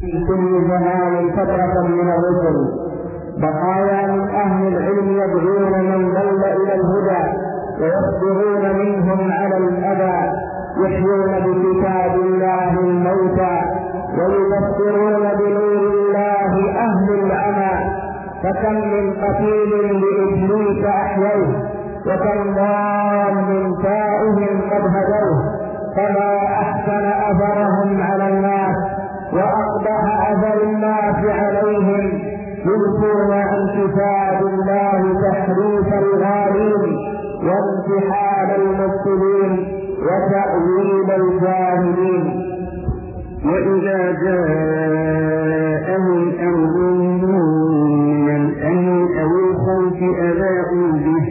في كل زمان فترة من الرسل بقايا من أهل العلم يدعون من ضل إلى الهدى ويصبرون منهم على الأذى يحيون بكتاب الله الموتى ويبصرون بنور الله أهل العمى فكم من قتيل لإبليس أحيوه وكم ضال تائه قد هدوه فما أحسن أثرهم على الناس وأقبح أثر الناس عليهم يلقون عن كتاب الله تحريف الغالين وانتحال المبطلين وتأويل الجاهلين. وإذا جاءهم أمر من الأمن أو الخوف أذاعوا به.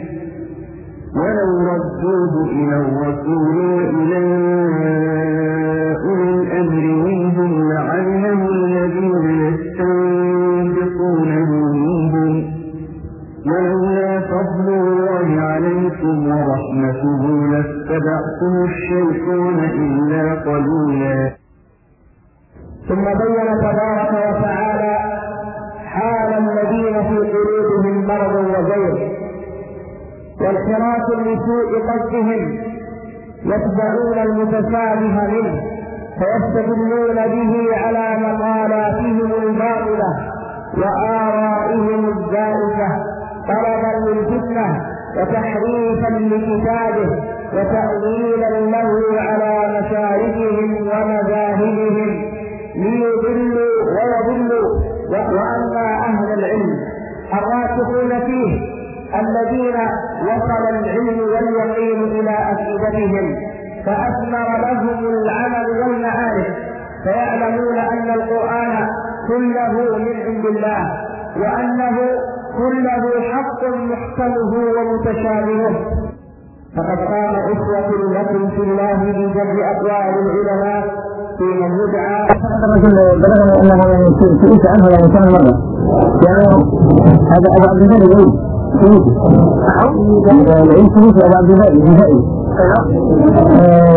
ولو ردوه إلى الرسول وإلى ورحمته لاتبعتم الشيطان إلا قليلا. ثم بين تبارك وتعالى حال الذين في قلوبهم مرض وزيغ وانحراف لسوء قصدهم يتبعون المتشابه منه فيستدلون به على مقالاتهم الباطلة وآرائهم الزائفة طلبا للفتنة. وتحريفا لكتابه وتأويلا له على مشاركهم ومذاهبهم ليضلوا ويضلوا. وأما أهل العلم الراسخون فيه الذين وصل العلم واليقين إلى أفئدتهم فأثمر لهم العمل والمعارف فيعلمون أن القرآن كله من عند الله وأنه كله حق محكمه ومتشابهه. فقد قام أسوة لكم في الله بجر أقوال العلماء في من يدعى الرجل بلغنا انه يعني سئلت عنه يعني كم مره يعني هذا ابو عبد الله يقول العلم سميت ابو عبد الله الجزائي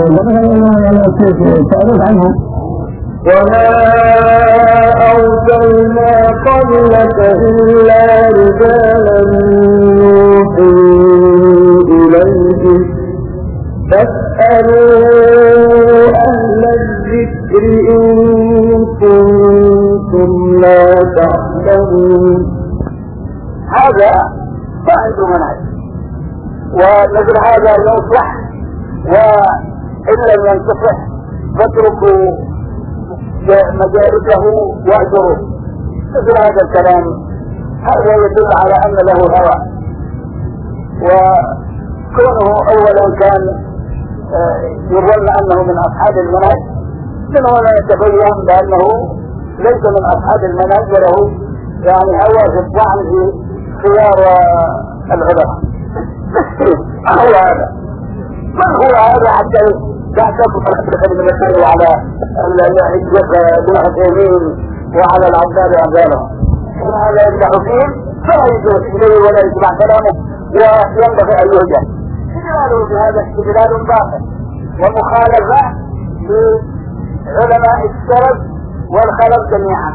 بلغنا انه يعني سالوه عنه؟ وما أرسلنا قبلك إلا رجالا نوحي إليهم فاسألوا أهل الذكر إن كنتم لا تعلمون هذا صاحب منهج ومثل هذا ينصح وإن لم ينتصح فاتركوا مجالسه واهجروا مثل هذا الكلام هذا يدل على أن له هوى. وكونه أولا كان يظن أنه من أصحاب المنهج من هنا يتبين بأنه ليس من أصحاب المنهج وله يعني هوى في الطعن في خيار العلماء. هو هذا. من هو هذا حتى على ابن عثيمين وعلى هذا يمدح فيه فلا يجوز اليه ولا يسمع كلامه. وينبغي أن يهجر استدلاله بهذا استدلال باطل. ومخالفة لعلماء السلف والخلف جميعا.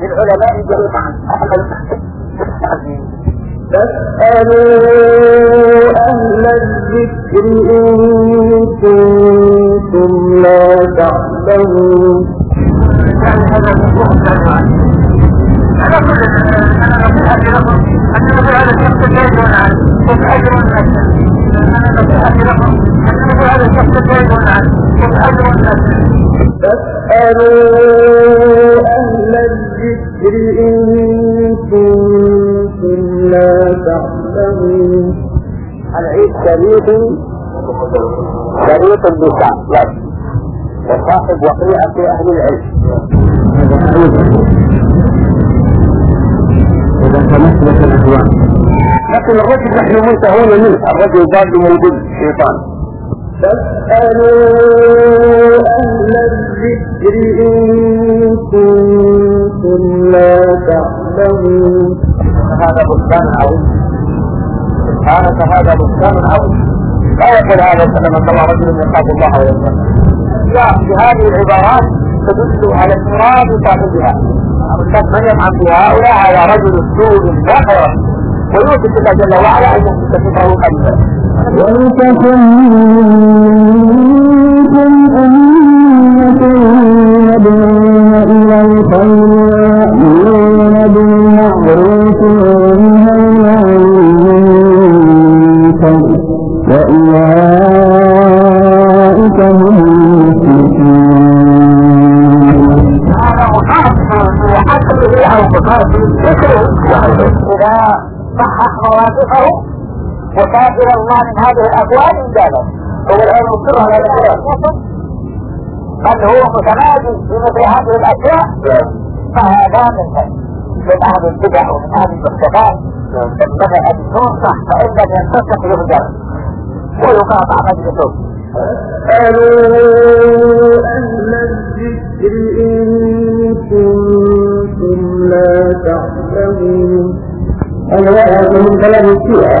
للعلماء جميعا. فاسألوا أهل الذكر إن كنتم لا تعلمون. هذا الشخص الجيد والعالم خذ اجر أكثر فاسألوا أهل الذكر إن كنتم لا تعلمون. العيد شريط شريط بشعب وصاحب وقيعة أهل العلم. الاهواء لكن الرجل نحن منتهون منه الرجل ضال موجود الشيطان فاسألوا أهل الذكر إن كنتم لا تعلمون هذا بستان عظيم هذا بستان عظيم لا يقول هذا كما الله رجل يخاف الله ويتقى لا هذه العبارات تدل على المراد صاحبها. من يفعل هؤلاء على رجل لا خير ويوجد الله جل وعلا أن يستفيده قلبا. ولتكن منكم أمة يدعون إلى الخير. أو محاسب ذكره اذا صحح مواقفه وكافر الله من هذه الاقوال انجاله هو الان مصر على قد هو متمادي في مثل هذه الاشياء فهذا من من أهل البدع ومن أهل المحدثات ينبغي ان تنصح فان لم ينتصح يهجر ويقاطع مجلسه قالوا أهل الذكر إن كنتم لا تعلمون الواحد من كلام الشيعة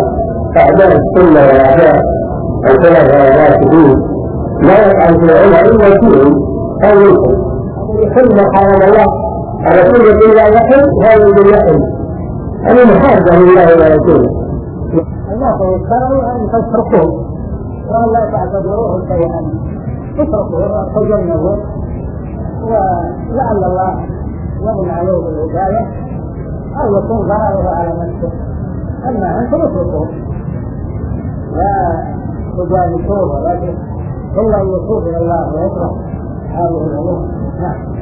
أعداء السنة والأعداء الثلاثة الراشدين لا يفعل في العلم إلا شيء أو يمكن كل ما حرم الله على كل إلا يحل هذا باليحل أنا محاسبة لله ورسوله الناس يشتروا أن تتركوه وأن لا تعتبروه شيئا اتركوه تجنبوا ولعل الله يمن عليه بالهداية أو يكون ضرره على نفسه أما أنتم اتركوه لا تجالسوه ولكن إلا أن يتوب إلى الله ويترك. هذه الأمور نعم.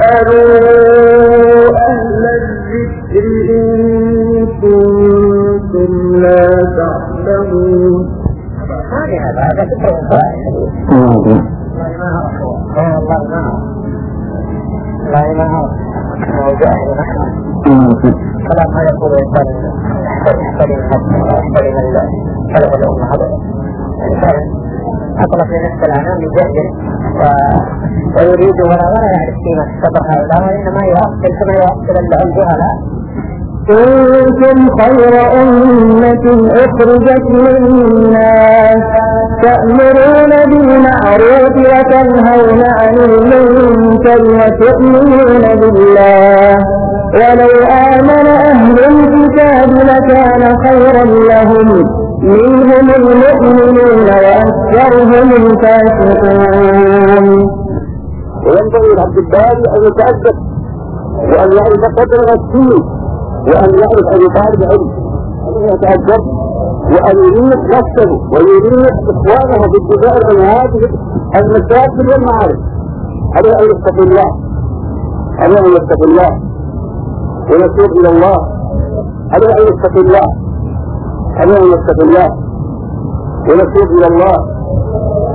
قالوا أهل الذكر إن كنتم لا تعلمون. هذا هذا هو وجاهل نحن فلا ما يقول الإنسان يحترم يحترم الله خلق الأمة هذا الإنسان أطلق لنفسه العنان بجهل ويريد ولا ولا يعرف قيمة الصبر هذا وإنما يؤثر كما يؤثر الجهلاء كنتم خير أمة أخرجت للناس تأمرون بالمعروف وتنهون عن المنكر وتؤمنون بالله. ولو آمن أهل الكتاب لكان خيرا لهم. منهم المؤمنون وأكثرهم الفاسقون. وينبغي لعبد الباري أن يتأدب وأن يعرف قدر الدين وأن يعرف ان يطالب علم ان يتأدب وأن يريد نفسه ويريد إخوانه باتباع من هذه المساجد والمعارف. عليه ان يتقي الله؟ عليه ان يتقي الله؟ ويتوب إلى الله. عليه ان يتقي الله؟ عليه ان يتقي الله؟ ونتوب إلى الله.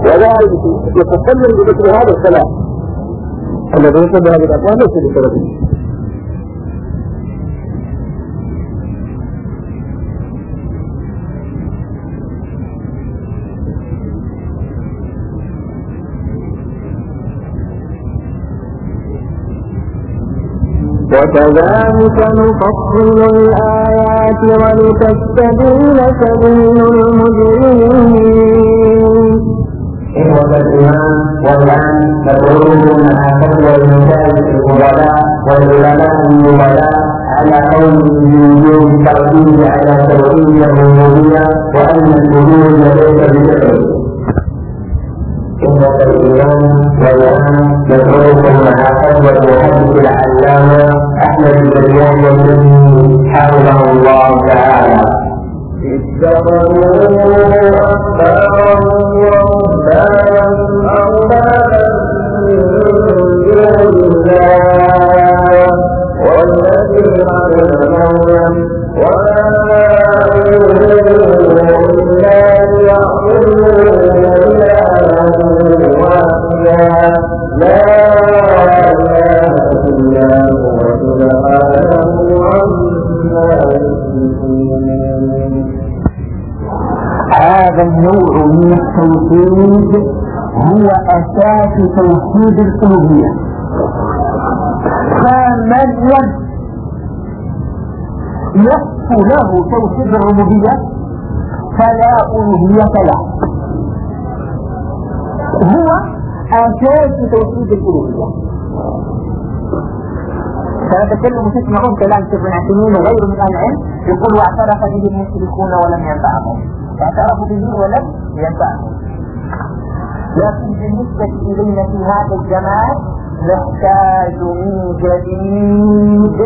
ولا يتكلم بمثل هذا الكلام. الذي يشبه هذه الأقوال ليس بسبب. وكذلك نفصل الآيات ولتستبين سبيل المجرمين. إخوة الإيمان والآن مع فتوى المساجد الفضلاء والعلماء النبلاء على قول بوجوب الترتيب على توحيد الربوبية وأن الوجود ليس بفعل. إخوة الإيمان والآن ندعوكم مع فتوى المحدث العلامة أحمد بن يحيى الذي حفظه الله تعالى أحبارهم ورهبانهم أربابا من أساس توحيد الألوهية فمن لم يصف له توحيد الربوبية فلا ألوهية له. هو أساس توحيد الالوهيه سنتكلم تسمعون كلام ابن عثيمين وغيره من أهل العلم يقول واعترف به المشركون ولم ينفعهم. اعترفوا به ولم ينفعهم. لكن بالنسبة إلينا في هذا الزمان نحتاج من جديد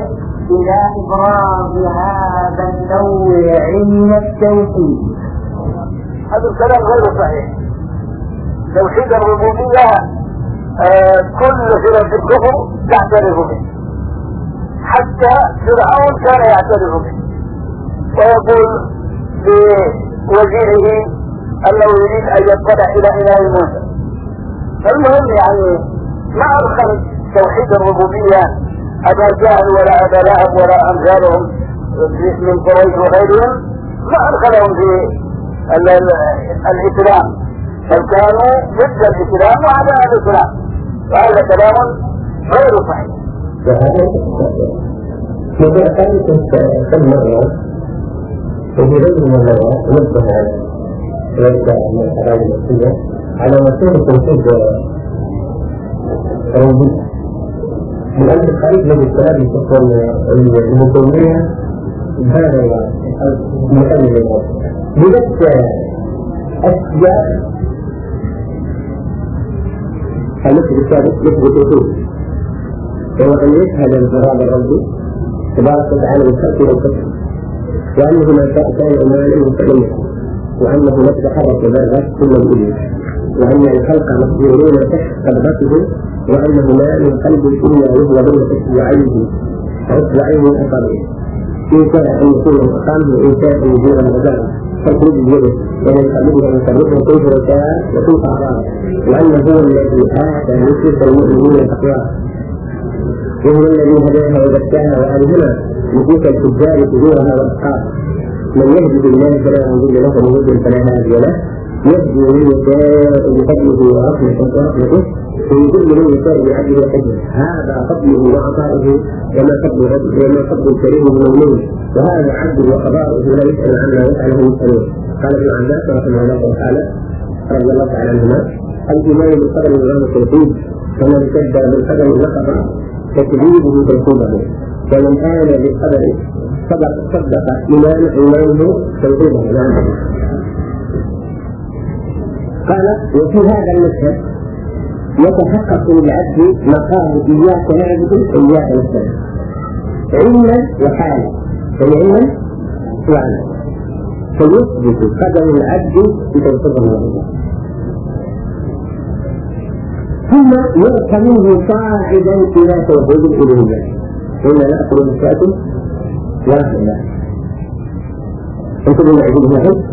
إلى إبراز هذا النوع من التوحيد. هذا الكلام غير صحيح. توحيد الربوبية آه كل فرق الكفر تعترف به. حتى فرعون كان يعترف به. ويقول لوزيره أنه يريد أن يطلع إلى إله موسى. المهم يعني ما ادخل توحيد الربوبية أبا جهل ولا أبا لهب ولا أمثالهم من قريش وغيرهم ما ادخلهم في الإسلام. بل كانوا ضد الإسلام واعداء الإسلام. وهذا كلام غير صحيح. موضوع ثالث كم مرة وفي غير من المرات نبه ليس من الحرام النفسية على مسيرة توحيد الربوبية من أن الخليج الذي الكلام تكون المكونية هذا المكان للموت بذلك أشياء التي مثل التوحيد وهو أن يشهد انفراد الرب تبارك وتعالى بالخلق والكسر وأنه ما شاء كان إيمانه فإنه وأنه لا تتحرك ذرة كل الإبل وأن الخلق مخبورون تحت وأنه ما من قلب إلا وهو بين إصبعيه وإصبعيه أصابعه إن شاء أن يكون مقامه وإن شاء أن يجير المجال فاخرج بيده ومن قبله أن يصرفه كيف يشاء وكيف أراد وأنه هو الذي آتى نفوس المؤمنين تقواه وهو الذي هداها وزكاها وألهمها نفوس الفجار فجورها وأسقاها. من يهدي بالله فلا مضل له ومن يضلل فلا هادي له. يهدي من يشاء بفضله ورحمته ورحمته ويضل من يشاء بعدله وحكمه هذا فضله وعطاؤه وما فضل وما فضل الكريم المؤمن وهذا عبده وقضاؤه لا يسأل عما يفعله يسألون قال ابن عباس رحمه الله تعالى رضي الله تعالى عنهما الإيمان بالقدر نظام التوحيد ومن شد بالقدر نقض تكذيبه توحيده. ومن آمن بالقدر صدق صدق إيمان إيمانه توحيده. نعم. قال وفي هذا المشهد يتحقق للعبد مقام إياك نعبد وإياك نستعين. علما وحالا. فعلما وعلا فيثبت قدم العبد بتوحيد الله. ثم يؤتى منه صاعدا إلى توحيد الالوهيه قلنا ناخذ بشاة لا. اله أنتم من قال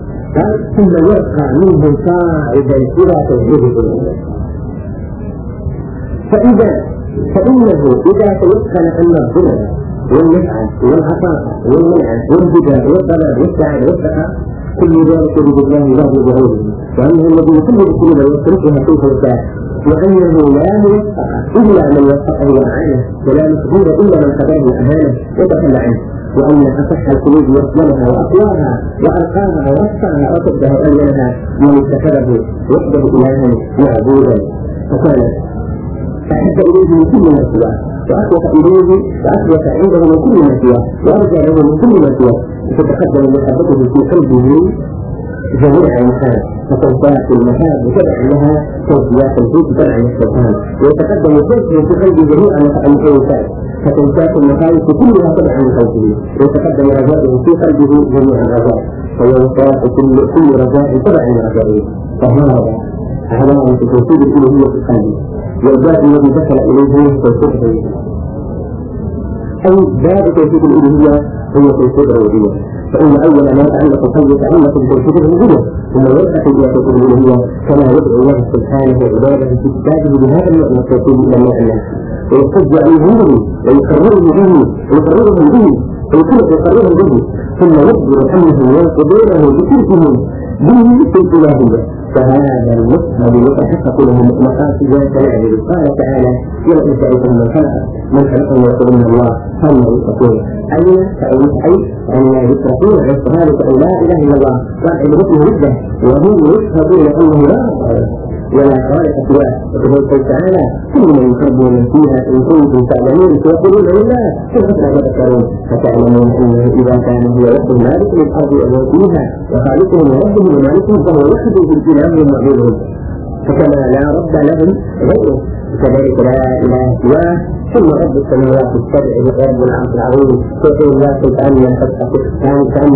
ثم يبقى منه صاعدا إلى الالوهيه فإذا فإنه إذا تيقن ان الظلم والنفع والعطاء والمنع والهدى والضلال والسعادة والسخاء كل ذلك بيد الله لا بغيره وأنه الذي يكل القلوب ويصرفها كيف يشاء. وانه لا موفق إلا من وفقه واعانه ولا مقبول إلا من خداه واهانه وتخلى عنه. وأن أصح القلوب يصلها وأقواها وألقاها ورفعها وصدها والينها من اتخذه وحده الها معبودا. فكان أحب إليه من كل ما سواه واخوف إليه واخوف عنده من كل ما سواه وأرجى له من كل ما سواه. فتقدم محبته في قلبه جميع المحال فتنفعت المحال وتبع لها توفيات الجود تبع الشيطان ويتقدم كيفه في قلبه جميع المخاوفات فتنفعت المخاوف كلها تبع لخوفه ويتقدم رجاؤه في قلبه جميع الرجاء. وينفعت كل كل رجاء تبع لرجائه فهذا علامة توحيد الألوهية في قلبه. والباب الذي دخل إليه توحيد أي باب توحيد الألوهية هو توحيد الربوبية فإن أول ما يتعلق قلبه يتعلق بتوحيد الربوبية ثم يلتقي إلى توحيد الألوهية كما يدعو الله سبحانه عباده في كتابه بهذا من التوحيد إلى النوع الناس ويحتج عليهم به ويقرره به ويقررهم به ويكون يقررهم به. ثم يخبر أنه ينقضونه بشركهم به في الإلهية فهذا المسلم يتحقق له مقاصد تنعبد قال تعالى. ولئن سألتم من خلق من خلقهم يقولون الله. هم يتقون أين فأين أي أن يتقون عن شهادة أن لا إله إلا الله. وعن عبادته ردة وهم يشهدون أنه لا. ولا خالق سواه وقال تعالى كل من يحب فيها إن كنتم تعلمون. سيقولون لله كيف لا تذكرون فتعلمون أنه إذا كان هو رب مالك للأرض وهو فيها. وخالقهم وربهم ومالكهم فهو وحده بالاله ومعبودهم فكما لا رب لهم غيره. وكذلك لا إله سواه ثم رب السماوات السبع ورب العرش العظيم. يقول الله سبحانه كان كان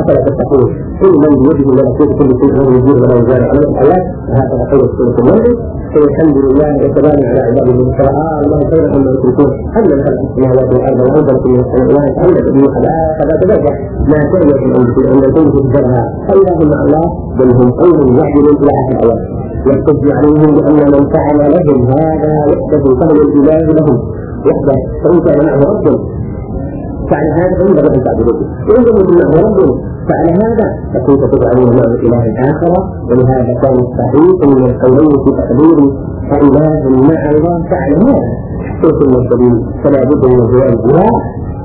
أفلا تتقون كل من بيده ملكوت كل شيء وهو يجير ولا يجار على الحياة وهكذا قول سورة الملك والحمد لله والسلام على عباده الصلاة الله خير عما يشركون هل من خلق السماوات والأرض وأنزل في السماوات هل به فلا تتذكر ما كان في الأنفس أن يكون في الجرها فإله مع الله بل هم قوم يحمل إلى آخر الآيات يحتج عليهم بأن من فعل لهم هذا وحده فهو الإله لهم فإن كان معه رب فعل هذا فينبغي ان تعبدوه وان لم يكن رب فعل هذا فكيف تجعلون معه اله اخر ولهذا كان صحيح من القولين في تقدير فإله مع الله فعل هذا. كيف السبيل فلا بد من الجواب لا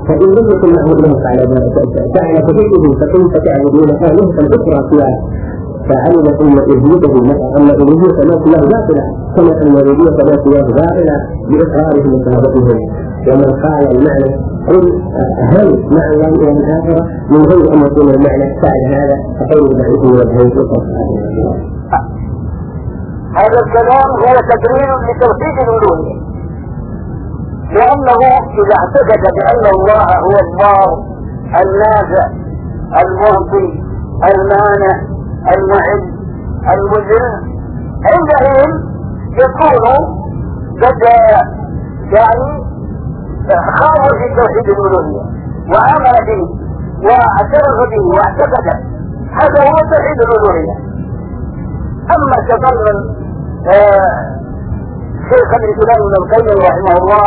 فإن لم يكن معه إله فعل فعل كذبه فكيف؟ تعبدون آلهة أخرى سواه فعلم أن الوهيته أن الوهيه لا له باطله كما أن الوهيه لا سواه باطله باقرارهم وشهادتهم ومن قال المعنى قل هل مع الله إلى الآخرة؟ من غير أن يكون المعنى فعل هذا فقول بعيد وجهين هذا الكلام هو تدرير لتوحيد الألوهية. لأنه إذا اعتقد بأن الله هو الله النافع المعطي المانع المعز المذل عندهم يكون قد يعني خاض في توحيد الألوهية وامن به واعترف به واعتقد. هذا هو توحيد الألوهية. أما تضمن شيخ الاسلام ابن القيم رحمه الله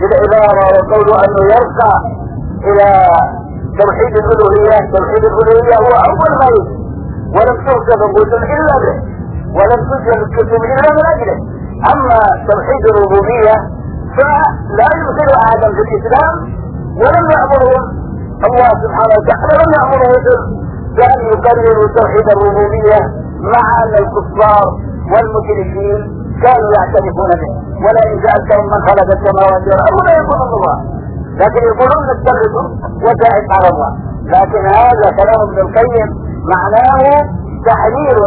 بالعباره وقوله أنه يرقى إلى توحيد الألوهية توحيد الألوهية هو أول ما ولم تركب الرسل إلا به ولم تنزل الكتب إلا من أجله. أما توحيد الربوبية فلا يمكن أحدا في الإسلام ولم يامرهم الله سبحانه وتعالى لم يامرهم بأن يقرروا توحيد الربوبية مع أن الكفار والمشركين كانوا يعترفون به. ولا إن سألتهم من خلق السماوات والأرض لا يقولون الله. لكن يقولون نتخذ وسائل على الله. لكن هذا كلام ابن القيم معناه تحرير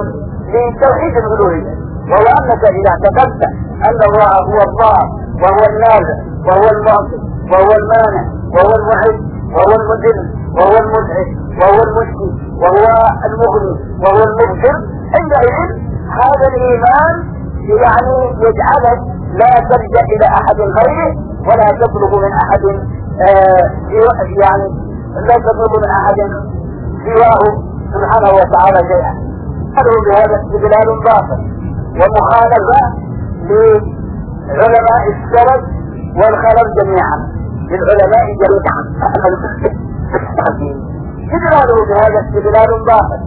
لتوحيد الألوهية. وهو أنك إذا اعتقدت أن الله هو الله وهو النافع وهو المعطي وهو المانع وهو المعز وهو المذل وهو المزعج وهو المشكي وهو المغني وهو المبشر عندئذ هذا الإيمان يعني يجعلك لا تلجا إلى أحد غيره ولا تطلب من أحد آه يعني لا تطلب من أحد سواه سبحانه وتعالى شيئا. هذا بهذا استدلال باطل. ومخالفة لعلماء السلف والخلف جميعا. للعلماء جميعا. استدلاله بهذا استدلال باطل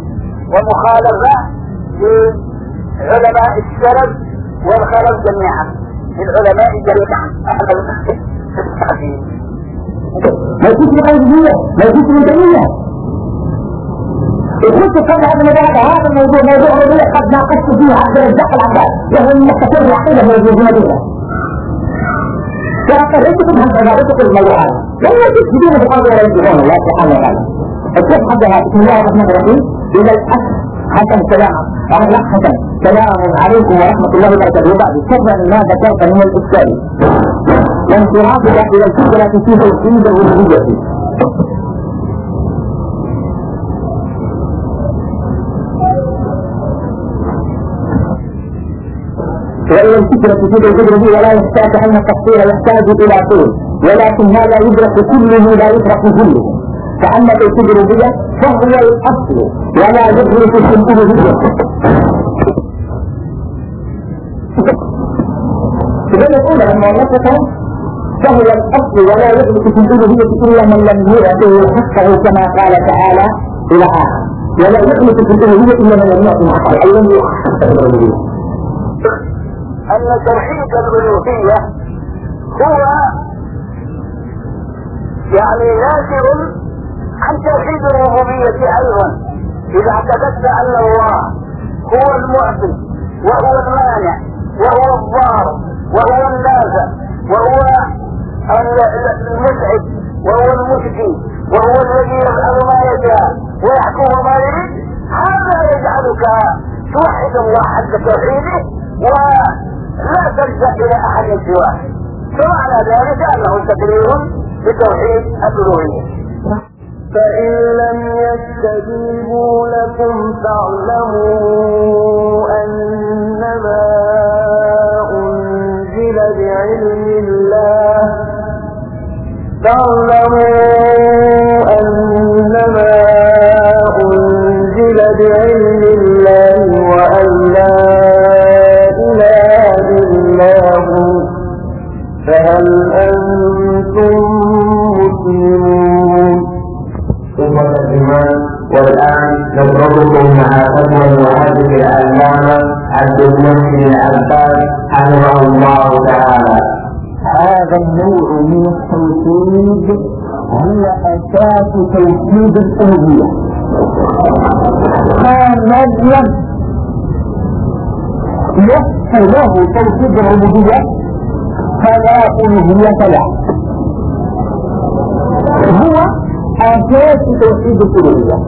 ومخالفة لعلماء السلف والخلف جميعا. للعلماء جميعا. ما الغيبية ما الإنسانية وكنت قبل هذا الموضوع؟ هذا الموضوع موضوع الربيع قد ناقشت فيه عبد الرزاق العباس. وهو من يستقر العقيدة من المدينة فاضطريتكم هم عبادتكم الموضوع هذا لم يجد بدون بقدر ولا يجبون الله سبحانه وتعالى الشيخ حدها بسم الله الرحمن الرحيم إلى الأخ حسن سلام. الأخ حسن سلام عليكم ورحمة الله وبركاته. وبعد شكرا ما ذكرت من الإشكال وانصرافك إلى الفكرة في توحيد الربوبية وإن الفكرة في الربوبية ولا يحتاج أن التفسير يحتاج إلى طول. ولكن هذا يدرك كله لا يدرك كله. فأما الربوبية فهو الأصل. ولا يدرك الألوهية إذا الأولى المؤلفة فهو الأصل ولا يدرك الألوهية إلا من لم يعطه حقه كما قال تعالى إلى آخر. ولا يدرك الألوهية إلا من لم يعطه حقه. أي لم الألوهية أن توحيد الالوهيه هو يعني ناشر عن توحيد الربوبية أيضا. إذا اعتقدت أن الله هو المعطي وهو المانع وهو الضار وهو النافع وهو المسعد وهو المشكي وهو الذي يفعل ما يشاء ويحكم ما يريد هذا يجعلك توحد الله حق توحيده ولا تلجا إلى أحد سواه فمعنى ذلك انه تقرير بتوحيد الألوهية. فإن لم يستجيبوا لكم فاعلموا أنما أنزل بعلم الله. فاعلموا أنما أنزل بعلم الله وأن لا فهل أنتم مسلمون؟ إخوة الإيمان والآن نترككم مع فتوى المحدث العلامة عبد المحسن العباس حفظه الله تعالى. هذا النوع من التوحيد هو أساس توحيد الألوهية كان لم يحصل له توحيد الربوبية؟ فلا ألوهية له هو أساس توحيد الألوهية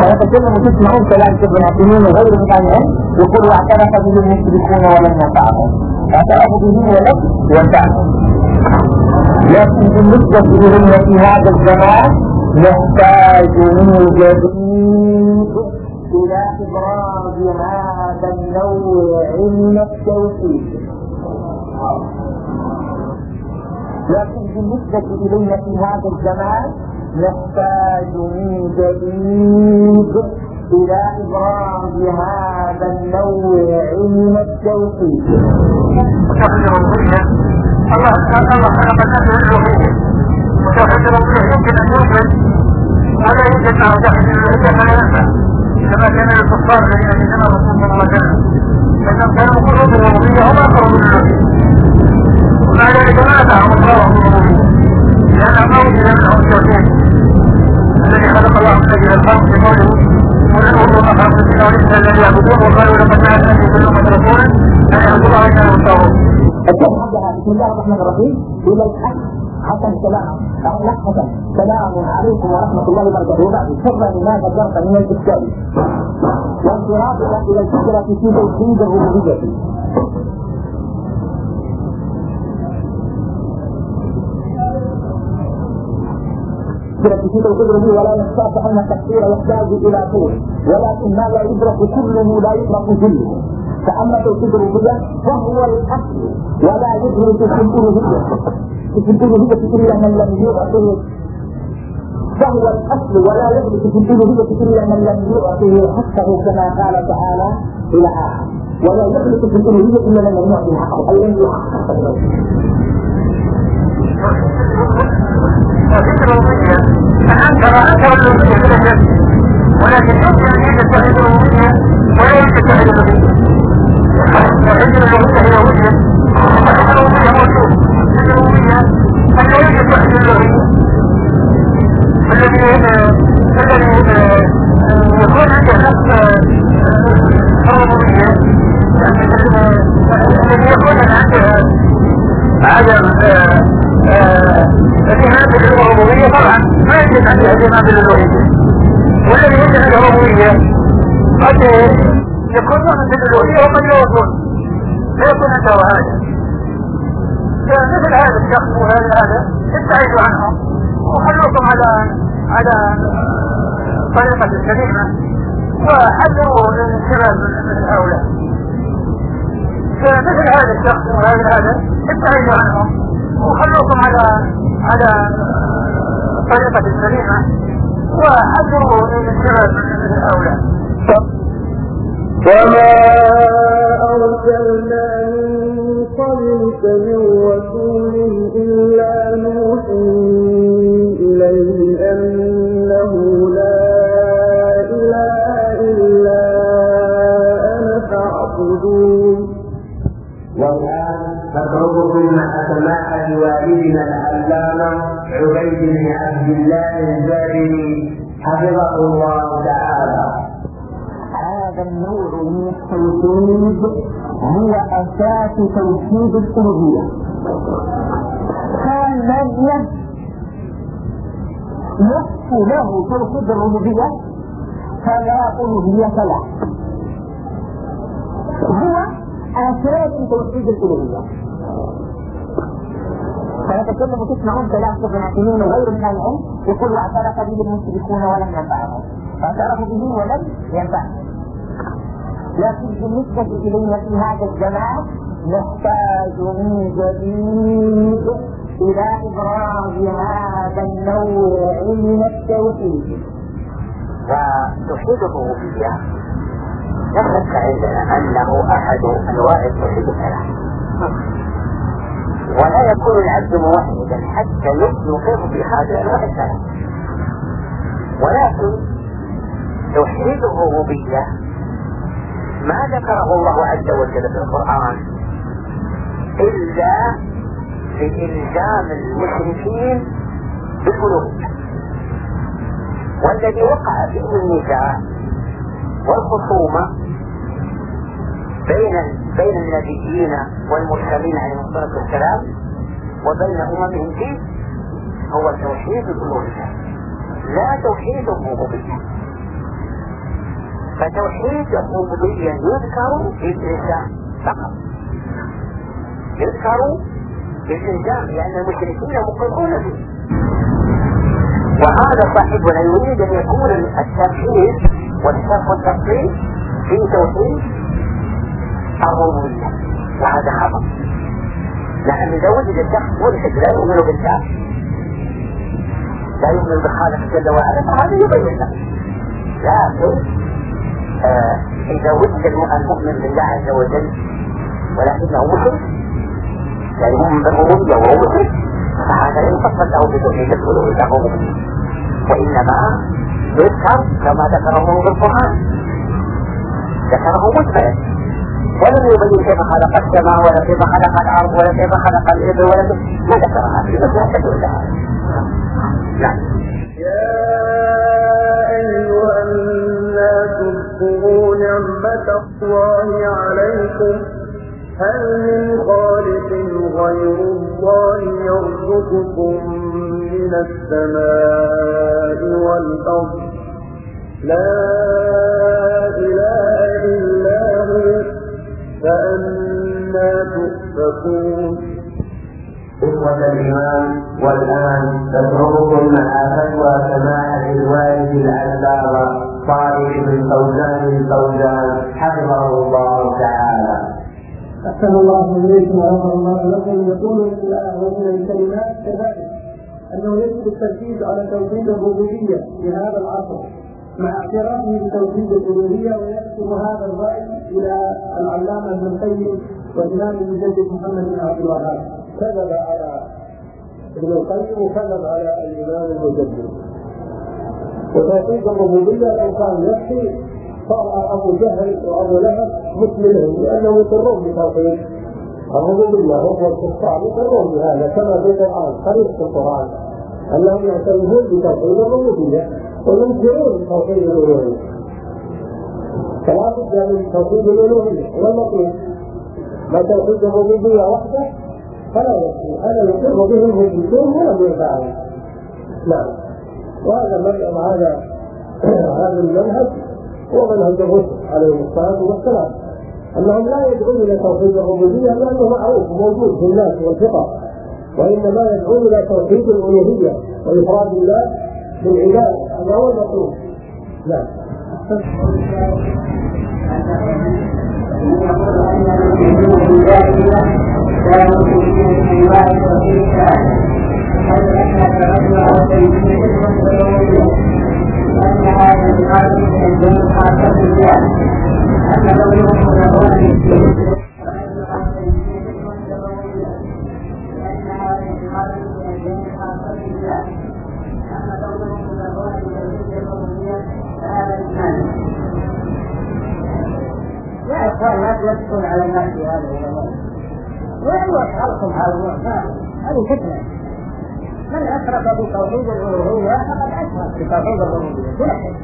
فيتكلم تسمعون كلام ابن عثيمين وغيره من العلم يقول واعترف به المشركون ولم ينفعهم اعترفوا به ولم ينفعهم لكن بالنسبة لهم في هذا الزمان يحتاج من جديد إلى إبراز هذا النوع من التوحيد لكن بالنسبة إلينا في هذا الزمان نحتاج من جديد إلى إبراز هذا النوع من التوحيد. الله الله خلق الناس للألوهية وتوحيد الربوبية يمكن أن يوجد ولا يوجد مع توحيد الألوهية فلا ينفع كما كان الكفار الذين جئنا رسول الله الله وسلم فإنهم كانوا مقرون بالربوبية هم أقروا بالألوهية ومع ذلك ما نفعهم الله بالربوبية لأن وجد منهم التوحيد الذي خلق الله من أجل الخلق بقوله قل اعبدوا ما خلق من وليس الذي يعبدون وقالوا لقد بعثنا في كل أمة رسولا أن يعبدوا الله إلا الطاغوت بسم الله الرحمن الرحيم. حسن سلام. أهلا حسن. سلام عليكم ورحمة الله وبركاته. وبعد شر ما ذكرت من الإشكال وانصرافك إلى الفكرة في توحيد الربوبية توحيد الربوبية ولا يخشاك أن التكفير يحتاج إلى طول. ولكن ما لا يدرك كله لا يدرك كله فأما توحيد الربوبية فهو الأصل. ولا يدرك في في الألوهية إلا من لم يعطه فهو الأصل ولا يدرك في الألوهية إلا من لم يعطه حقه كما قال تعالى إلى آخر. ولا يدرك في الألوهية إلا من لم يعطه حقه. أي لم يحقق توحيد الربوبية من أنكر أنكر الألوهية بلا شك ولكن يمكن أن الربوبية ولا الألوهية هي عدم الايمان بالربوبية. طبعا ما يجب أن الايمان بالالوهيه والذي يجب الربوبيه قد يكون يؤمن بالالوهيه وقد لا يكون. لا يكون عنده هذا الشخص وهذا هذا ابتعدوا عنه. وخلوكم على على طريقة سليمة وحذروا الانشغال من هؤلاء. فمثل هذا الشخص وهذا هذا ابتعدوا عنهم وخلوكم على على طريقة سليمة. وحذروا من هؤلاء وما أرسلنا من قبلك من رسول إلا نوحي إليه أنه والآن نترككم مع سماحة والدنا العلامة عبيد بن عبد الله الجابري حفظه الله تعالى. هذا النوع من التوحيد هو أساس توحيد الألوهية كان من يخفي له توحيد الربوبية فلا ألوهية له هو أساس توحيد الألوهية فيتكلم تسمعون كلام ابن عثيمين وغيره من العلم يقول واعترف به المشركون ولم ينفعهم فاعترفوا به ولم ينفعهم لكن بالنسبة إلينا في هذا الزمان نحتاج من جديد إلى إبراز هذا النوع من التوحيد. وتوحيد الربوبية لا شك عندنا أنه أحد أنواع التوحيد الثلاث ولا يكون العبد موحدا حتى يقر في هذه الانواع الثلاث ولكن توحيد الربوبيه ما ذكره الله عز وجل في القرآن إلا لإلزام المشركين بالالوهيه والذي وقع فيه النزاع والخصومة بين بين النبيين والمرسلين عليهم الصلاة والسلام وبين أممهم فيه هو توحيد الألوهية. لا توحيد الربوبية. فتوحيد الربوبية يذكر في الانسان فقط. يذكر في الانسان لأن المشركين مقرون به. وهذا صاحبنا يريد أن يكون والشرح والتفصيل في توحيد الربوبية وهذا خطأ لأن إذا وجد الشخص ملحد لا يؤمن بالله. لا يؤمن بالخالق جل وعلا فهذا يبين له. لكن آه إذا وجد المؤمن بالله عز وجل ولكنه مشرك لا يؤمن بالربوبية وهو مشرك فهذا لا يفصل له بتوحيد الربوبية وإنما يذكر كما ذكره في القرآن ذكره مجملا ولم يبين كيف خلق السماء ولا كيف خلق الأرض ولا كيف خلق الإبل ولا كيف ما ذكرها في لا. تدل نعم يا أيها الناس اذكروا نعمة الله عليكم. هل من خالق غير الله يرزقكم من السماء والأرض؟ لا تؤفكون إخوة الإيمان والآن تترككم مع فتوى سماحة الوالد العلامة طارق بن فوزان الفوزان حفظه الله تعالى. أحسن الله إليكم وغفر الله لكم. يقول من الكلمات كذلك. أنه يجب التركيز على توحيد الربوبية في هذا العصر. مع اعترافه بتوحيد الألوهية ويكتب هذا الراي إلى العلامة ابن القيم والإمام المجدد محمد بن عبد الوهاب كذب على ابن القيم وكذب على الإمام المجدد وتوحيد الربوبية لو كان يكفي صار أبو جهل وأبو لهب مسلمين لانهم يقرون بتوحيد الربوبية وهو الكفار يقرون بهذا كما في القرآن قريب في القرآن. انهم يعترفون بتوحيد الربوبية وينكرون توحيد الألوهية. فلا بد من توحيد الألوهية والمطلوب ما توحيد الربوبيه وحده فلا يكفي. هذا يقر به المشركون ولم ينفعهم نعم. وهذا هذا هذا المنهج هو منهج الرسل عليهم الصلاة والسلام. أنهم لا يدعون إلى توحيد الربوبية لأنه معروف موجود في الناس والفطر وإنما يدعون إلى توحيد الألوهية وإفراد الله بالعباد. هذا هو المطلوب. نعم. أن هذا القلب عندما خاطب الله أن لو اخوان لا تلبسون على الناس في هذا الامر وين اشعركم هذا هذه فتنة. من اشرك بتوحيد الألوهية فقد اشرك بتوحيد الربوبيه بلا شك.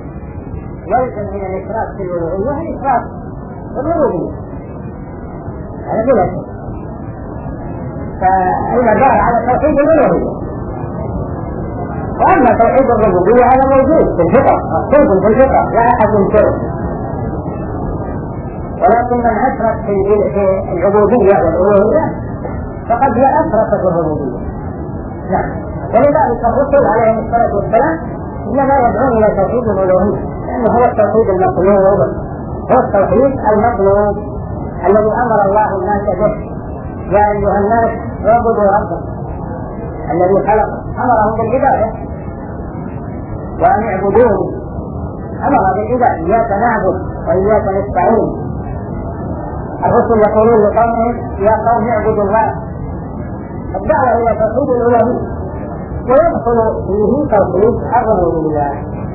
من الإشراك في الألوهية الإشراك في الربوبية هذا بلا شك. فإذا دار على توحيد الألوهية. وأما توحيد الربوبية هذا موجود في الفطر مكتوب في الفطر. لا أحد ينكره ولكن من أشرك في العبودية والألوهية فقد أشرك في الربوبية نعم. ولذلك الرسل عليهم الصلاة والسلام إنما يدعون إلى توحيد الألوهية لأنه هو التوحيد المطلوب هو التوحيد المطلوب الذي أمر الله الناس به. يا أيها الناس اعبدوا ربكم الذي خلق أمرهم بالعبادة وأن اعبدوه. أمر بالعبادة. إياك نعبد وإياك نستعين. الرسل يقولون لقومهم يا قوم اعبدوا الله. الدعوة إلى توحيد الألوهية ويدخل فيه توحيد الربوبية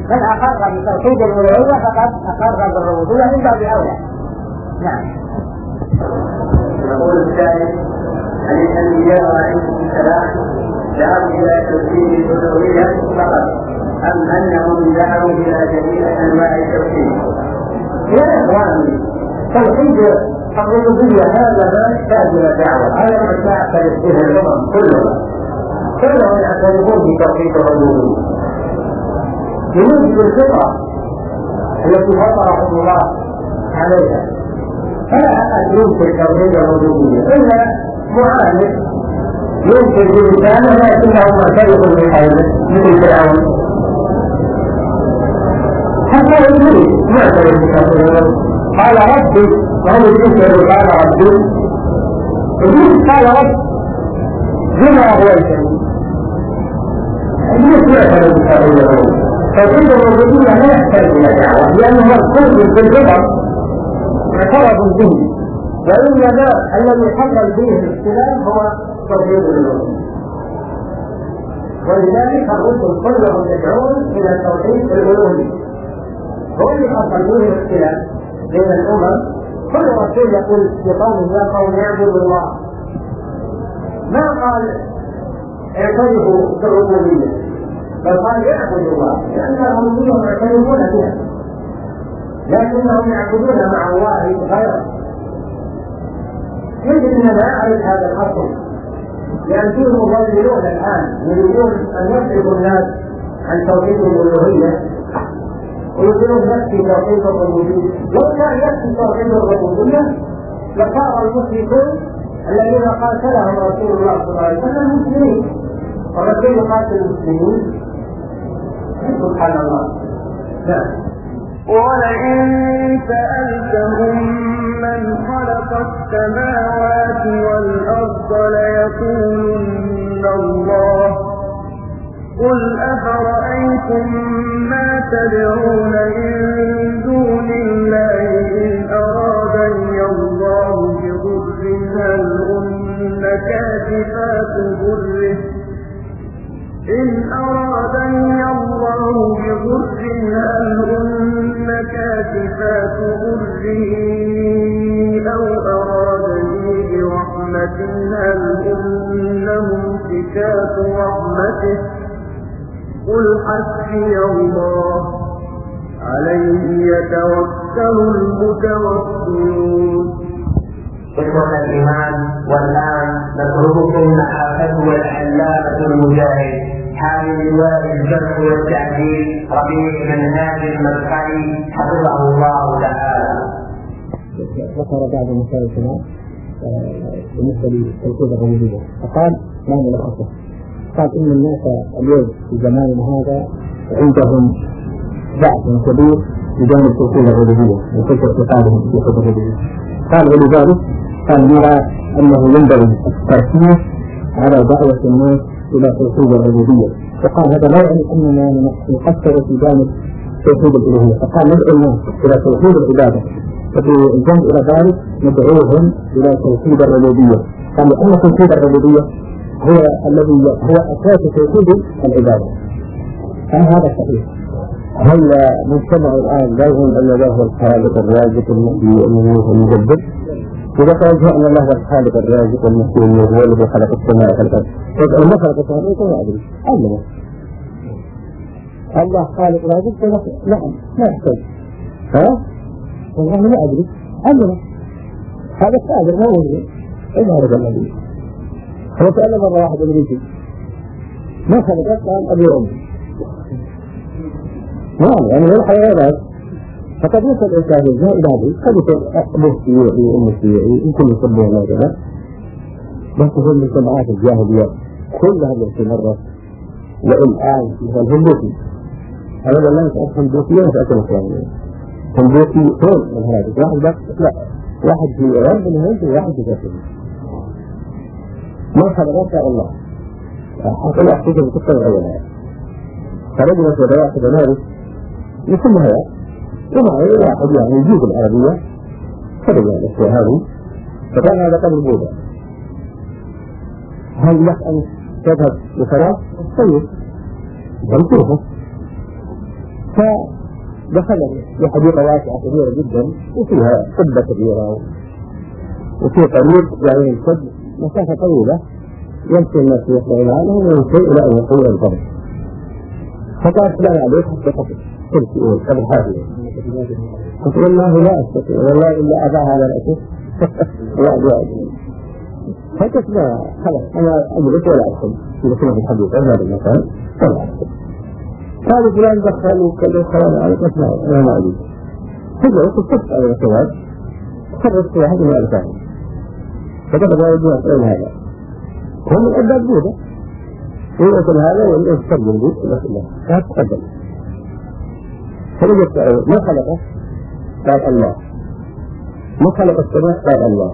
من أقر بتوحيد الألوهية فقد أقر بالربوبية من باب أولى. نعم. يقول الثالث عن الأنبياء عليهم السلام دعوا إلى توحيد الألوهية فقط. أم أنهم دعوا إلى جميع أنواع التوحيد؟ يا إخواني توحيد الربوبية هذا ما إلى دعوة. هذا ما تعترف به الأمم كلها. كلهم يعترفون بتوحيد الربوبية يوجد الفطرة التي فطرهم الله عليها. فلا أحد ينكر توحيد الربوبية إلا معاند. ينكر بلسانه لكنه معترف بقلبه مثل فرعون حتى إبليس معترف بتوحيد قال ربي وهو ينكر قال ربي إبليس قال رب بما أغويتني إبليس يعترف بتوحيد الربوبية توحيد الربوبية لا يحتاج دعوة لأنه مذكور في الفطر اعترف به. وإنما الذي حصل به الاختلاف هو توحيد الألوهية ولذلك الرسل كلهم يدعون إلى توحيد الألوهية. هو اللي حصل به الاختلاف بين الأمم. كل رسول يقول لقوم يا قوم اعبدوا الله. ما قال اعترفوا بالربوبية بل قال اعبدوا الله لأن الربوبية معترفون بها. لكنهم يعبدون مع الله غيره. يجب إن نعرف هذا الاصل لأن فيه مضللون الآن يريدون أن يصرفوا الناس عن توحيد الالوهيه ويقولون نفسي توحيد الربوبيه لو كان يكفي توحيد الربوبيه لصار المشركون الذين قاتلهم رسول الله صلى الله عليه وسلم مسلمين والرسول يقاتل المسلمين. سبحان الله. نعم. ولئن سألتهم من خلق السماوات والأرض ليقولن الله قل أفرأيتم ما تدعون من دون الله ذكر بعض مسائل الكلام بالنسبة لتوحيد الربوبيه فقال لا ملخصه قال إن الناس اليوم في زماننا هذا عندهم ضعف كبير بجانب توحيد الربوبيه وكيف اعتقادهم في توحيد الربوبيه قال ولذلك قال نرى أنه ينبغي التركيز على دعوة الناس إلى توحيد الربوبيه وقال هذا لا يعني أننا نقصر في جانب توحيد الالوهيه فقال ندعو الناس إلى توحيد العبادة. وفي الجنب إلى ذلك ندعوهم إلى توحيد الربوبية قال لأن توحيد الربوبية هو الذي هو أساس توحيد العبادة هل هذا صحيح؟ هل مجتمع الآن لا يظن أن الله هو الخالق الرازق المحيي المدبر؟ إذا قال أن الله هو الخالق الرازق المحيي هو الذي خلق السماء والأرض يجعل ما خلق السماء ما أدري الله خالق رازق نعم ما يحتاج ها؟ والله ما أدري. عندنا هذا الصادر ما ادري اين هذا النبي؟ هو سأل مرة واحد امريكي ما خلقت قال أبي وامي نعم يعني من الحيوانات فقد يصل الإنسان إلى هذه. قد يصل ابوه شيوعي وامه شيوعي يمكن يسموه هكذا بس هو المجتمعات الجاهلية كلها اللي استمرت والان مثلا الهندوسي. هذا الناس هندوسيه وفئه اسلاميه هندوسي فين من هذا. واحد بس لا. واحد في غرب الهند وواحد في شرق ما خلقك الله. حتى لا أحسن بقصة الأولى فرجل في رواية مارس يسمى هذا. ومعه واحد يعني يجيب العربية. فرجع الأشياء هذه. فكان هذا قبل بوضع هل لك أن تذهب لصلاة؟ طيب بنشوفه فدخل لحديقة واسعة كبيرة جدا وفيها قبة كبيرة وفي طريق يعني السد مسافة طويلة يمشي الناس يطلعون عنه ويمشي إلى أن يقول الفرد فقال فلان عليك حتى قبل قلت قبل حاجة قلت والله لا أستطيع والله إلا أضع على رأسه وأعد وأعد فكتنا خلاص أنا أجلس ولا أدخل في الحديث هذا المكان ولا أدخل قال فلان دخل وكذا خلاص عليك أنا ما أجلس فجأة كنت على الشباب خرجت واحد من الألفان فكتب يا أسأل هذا. هو من أداب بوضة يقول هذا ويستقبل بي بس الله فتقدم فرجت ما خلقه؟ قال الله. ما خلق السماء؟ قال الله.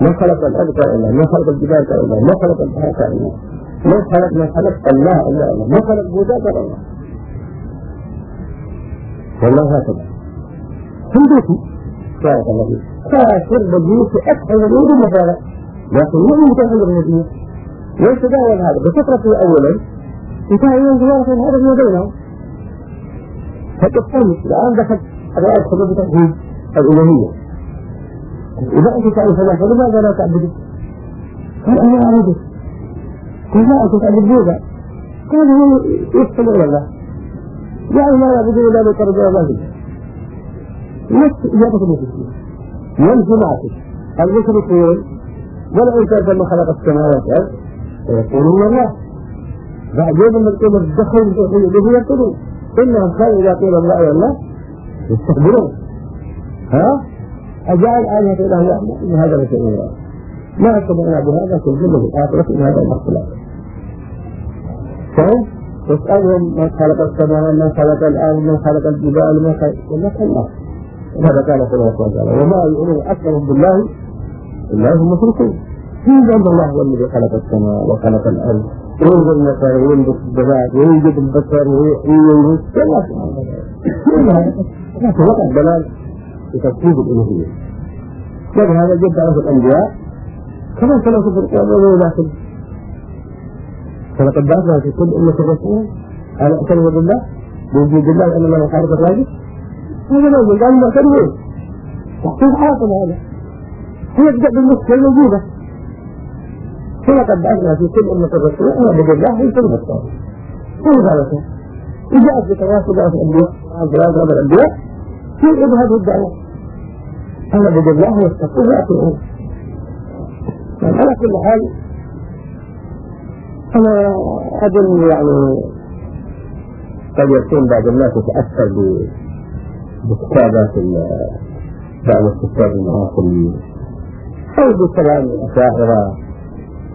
ما خلق الأرض؟ قال الله. ما خلق الجبال؟ قال الله. ما خلق البحر؟ قال الله. ما خلق ما الله إلا الله. ما خلق بوذا قال الله. والله هكذا. هندوسي قال الله كافر بجيس أكثر من المفارق لكن مو متأهل بالنبي ويتداول هذا. بفطرته أولا. يوم زيارة هذا ما بينهم. فتفهمت الآن دخلت الرأي سبب توحيد الألوهية إذا أنت تعرف الله فلماذا لا تعبده؟ قال أنا أعبده قال لا أنت تعبد بوذا قال هو يستمع إلى الله. يعني لا يعبدون إلا بطرد الله. نفس إجابة المشركين المشركين ولا أنت لما خلق السماوات؟ والأرض ويقولون الله. بعدين لما تقول الدخل به يقولون إنهم كانوا إذا قيل الله يا الله يستكبرون ها؟ أجعل آلهة إله واحدة إن هذا لشيء الله ما سمعنا بهذا في الجنة الآخرة إن هذا المختلف فهم تسألهم من خلق السماء من خلق الأرض من خلق الجبال من خلق ولا الله. هذا قال الله عليه وسلم. وما يؤمن أكثرهم بالله؟ إلا هم مشركون. في أن الله هو الذي خلق السماء وخلق الأرض. يوجد المطر وينبت الزباد ويوجد البشر ويوجد الله سبحانه وتعالى لكن وقع الدلال في تفسير الألوهية ولهذا جد على الأنبياء. كما في القرآن وما داخل. فلقد بعثنا في كل أمة رسولا أن أعترف بالله؟ بوجود الله أن الله خالق الرازق هذا ما يقول قال ما تروي تحصيل حاصل هذا. يبدأ بالنسبة الموجودة ولقد بعثنا في كل أمة رسولا أن أعبد الله ويجتنب الطاغوت هذا شيء؟ وجاءت بتواصل بعض الأنبياء بعض الأنبياء. في هذه الدعوة. أن أعبد الله واتقوه وأطيعوه على كل حال أنا أظن يعني قد يكون بعض الناس يتأثر بكتابات بعض الكتاب المعاصرين أو بكلام الأشاعرة.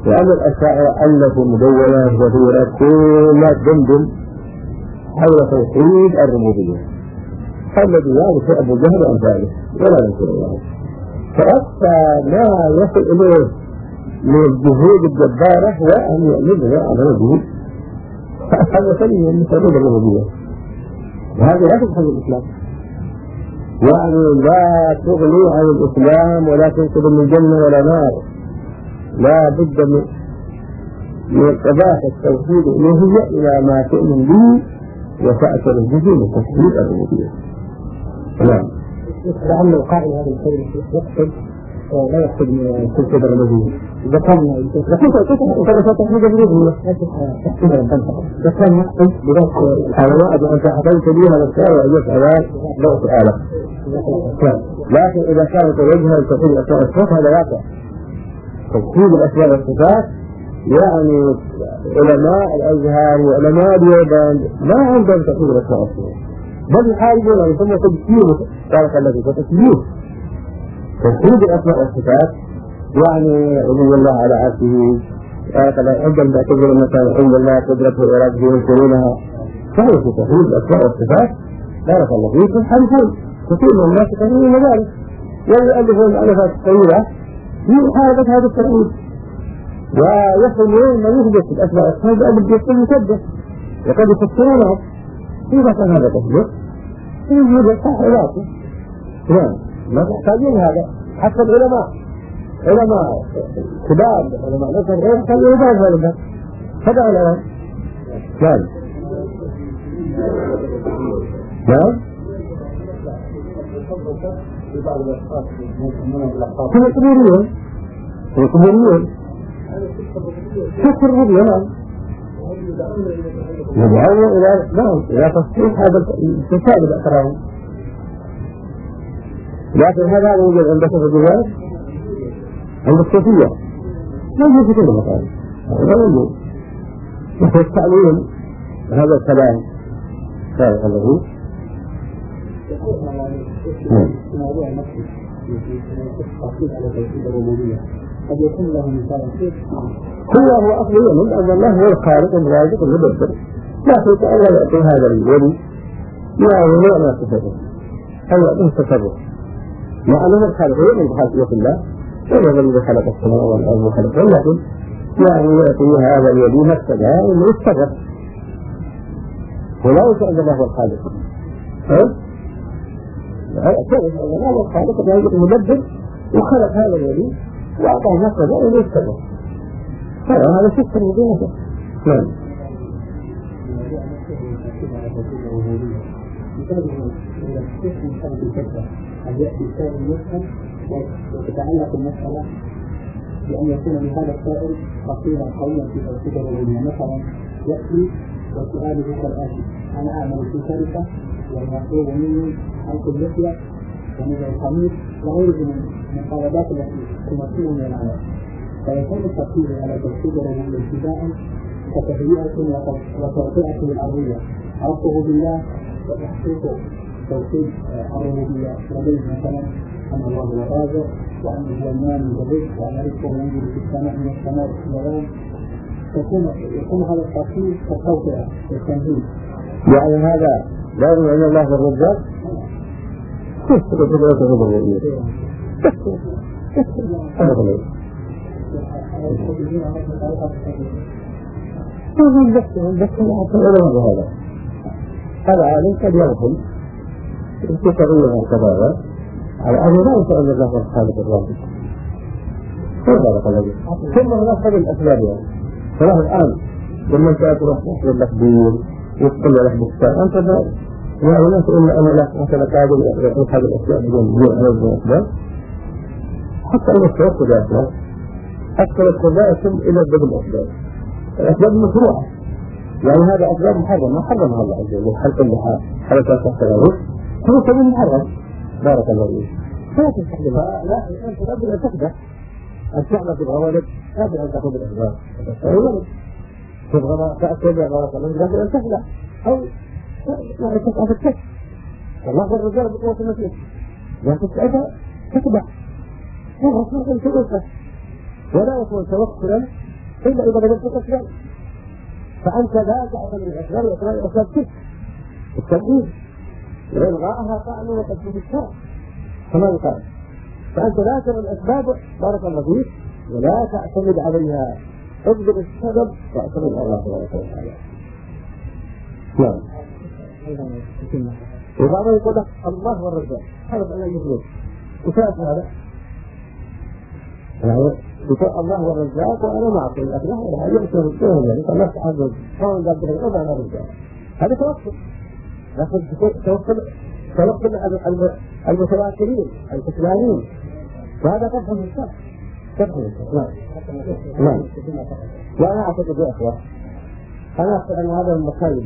لأن الأشاعرة ألفوا مدونات كثيرة كلها تدندن حول توحيد الربوبية. الذي يعرف أبو جهل وأمثاله ولا ينكر الله فأكثر ما يصل إليه من الجهود الجبارة هو أن يؤمن على الوجود هذا سليم من توحيد الربوبية وهذه لا تدخل الإسلام يعني لا تغني عن الإسلام ولا تنقذ من جنة ولا نار لا بد من من إضافة توحيد الألوهية إلى ما تؤمن به وتأثر الجزء من توحيد الربوبية. نعم. لعل القائل هذا القول يقصد لا يقصد كل كبر الذي ذكرنا ذكرنا تحديد الوجه ذكرنا بذلك أنا أدعو أنت حصلت بها الأشياء وأجبت على ضوء سؤالك لكن إذا كانت وجها لتقول الأسماء والصفات هذا واقع تفصيل الأسماء والصفات يعني علماء الأزهر وعلماء اليابان ما عندهم تفصيل الأسماء والصفات بل يحاربون أن يسمى تجسيم بارك الله فيك تفصيل الأسماء والصفات يعني علو الله على عرشه. عندما تعتبر مثلا عند الله قدرته وإرادته ينكرونها فهو في تفصيل الأسماء والصفات بارك الله فيك يحاربون كثير من الناس يقولون ذلك. ويؤلفون مؤلفات طويلة في محاربة هذا التأويل. ويصلون من يثبت الأسماء والصفات بأن يكون مسدس وقد يفسرونها إذا كان هذا تثبت يجب صاحباته نعم. ما تحتاجون هذا حتى العلماء. علماء كبار علماء نصر غير يبان هذا. الباب فدعوا الآن. نعم نعم هم قبوريون هم قبوريون شكر الربيع نعم. يدعون إلى نعم إلى تصحيح هذا الفساد بأسرهم لكن هذا لا يوجد عند شيخ الجوال عند الصوفية. لا يوجد في كل مكان. لا يوجد. وهو التعليم. هذا الكلام. خير الله. موضوع نفسه قد يكون له مثال كيف هو هو أصل يؤمن أن الله هو الخالق الرازق المدبر لكن الله يعطي هذا الولي. يعني نوع من التصرف أو يعطيه التصرف مع أنه الخالق يؤمن بخالقية الله وهو الذي خلق السماء والأرض وخلق لكن يعني يعطي هذا الولي مكتبها أنه يتصرف ولا أن الله هو الخالق. اعترف أن هذا الخالق. الرازق المدبر وخلق هذا الولي وأعطاه مكتبه يتصرف هذا هذا شك الوجود نعم. أن يأتي سائل يسأل وتتعلق المسألة بأن يكون لهذا السائل تقريرا قويا في توحيد الربوبية مثلا يأتي وسؤاله كالآتي أنا أعمل في شركة والمطلوب مني حلق اللحية ونزع القميص وغيره من الطلبات التي تمثله من العمل. فيكون التركيز على توحيد الربوبية ابتداء كتهيئة وتوطئة للأرضية. عرفه بالله وتحقيق توحيد الربوبية لديه مثلا أن الله هو الرازق وأنه هو المانع وأن رزقه ينزل في السماء من السماء السماوات تكون يكون هذا التركيز كالتوطئة والتنزيل يعني هذا لا يؤمن أن الله هو الرزاق كيف تقول تقول الربوبية أبدا هذا البحث البحث هذا هذا قد يغفل قضية كذا على أنه لا أن الله الخالق الرازق فيك ثم هناك هذه الأسباب يعني. فله الآن. لما أنت تروح تحصل لك دين يدخل لك بستان أنت يعني لا تقول أنا لا مثلا قادر يقول هذه الأشياء بدون بدون هذه الأسباب. حتى أن التوكل بأسباب أكثر القضاء يتم إلى باب الأسباب. الأسباب مشروعة. يعني هذا أسباب محرمة. حرمها الله عز وجل. حركات تحت الغروب هو سبيل محرم بارك الله فيك. لا تستخدمها لا أنت لابد أن تخدع الشعب تبغى ولد. لابد أن تأخذ الأسباب ولد. تبغى تأكل بارك الله لابد أن تخدع أو لا تسعى في الكشف الله الرجال بقوة المسيح. لا تسعى تتبع الرسول أن توقف ولا يكون توكلا إلا إذا بدأت تسلم فأنت لا تعتمد الأسباب وإقرار الأسباب كيف وإلغاءها طعن وتكذيب الشرع كما يقال فأنت لا ترى الأسباب بارك الله فيك ولا تعتمد عليها. أقدر السبب واعتمد على الله تبارك وتعالى. نعم. وبعضهم يقول لك الله هو الرزاق هذا فعلا يفلس وكيف هذا؟ يعني يقول الله هو الرزاق وأنا ما اعطي ولا هذا يمكن الدين يعني فنفس هذا كون قال بالرزاق أنا الرزاق هذا توكل لكن توكل توكل المتوكلين الكسلانين وهذا قدح في الشرع قدح في الشرع نعم. نعم. وأنا أعتقد يا إخوة أنا أعتقد أن هذا من مصايب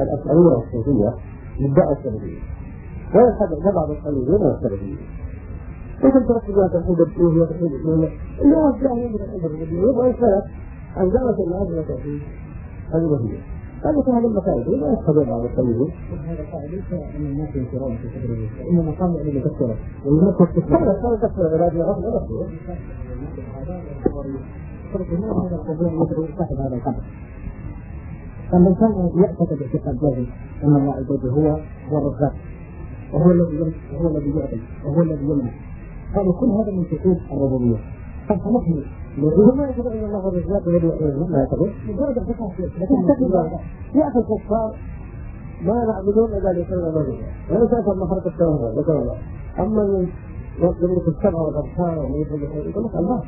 الأشعرية والصوفية للدعوة السلفية. ويخدع بعض الصليبيين والسلفيين يمكن تركز على توحيد الالوهيه وتوحيد الالوهيه اللي هو الجاهل من الربوبيه يبغى يسالك عن دعوة الناس إلى توحيد الالوهيه في هذه المسائل لا يستطيع بعض الصليبيين هذا قاعد ليس ان الناس ينكرون في صدر الناس انما قام يعني بكثره والناس تكثر هذا صار كثر العباد يغفل غفله هذا القبول يدعو صاحب هذا القبر فالإنسان يعتقد اعتقاد جازم أن الله عز هو هو الرزاق وهو الذي وهو الذي يعطي وهو الذي يمنع هذا كل هذا من شكوك الربوبية. فنحن وما الله ما يأتي الكفار ما نعبدون إلا ليكون موجودا وليس اثر مخلوق التوحيد ذكر الله. أما من يملك السبع والأبصار ويدخل يقول لك الله.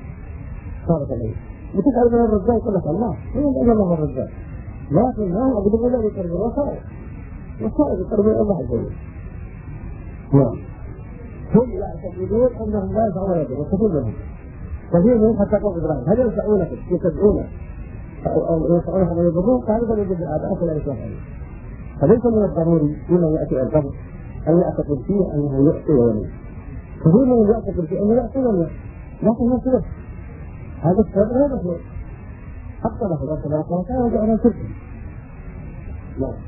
صارت عليه. وتسأل من الرزاق يقول لك الله. من الله هو الرزاق؟ لكن ما نعبد إلا لقرب الوسائل وسائل قرب الله عز وجل. نعم. هم يعتقدون أنهم لا يدعون يدهم وكثير منهم كثير منهم حتى قول إبراهيم. هل ينفعونك؟ يتبعونك أو ينفعونك أو يضرون؟ فهذا من يجب الاباء يشاء عليه فليس من الضروري فيما يأتي القبر ان يعتقد فيه أنه يعطي ويمنع كثير منهم يعتقد فيه أنه يعطي ويمنع لكن ما سبب هذا السبب غير مخلوق حتى له الله تبارك وتعالى وجعل شركا. نعم.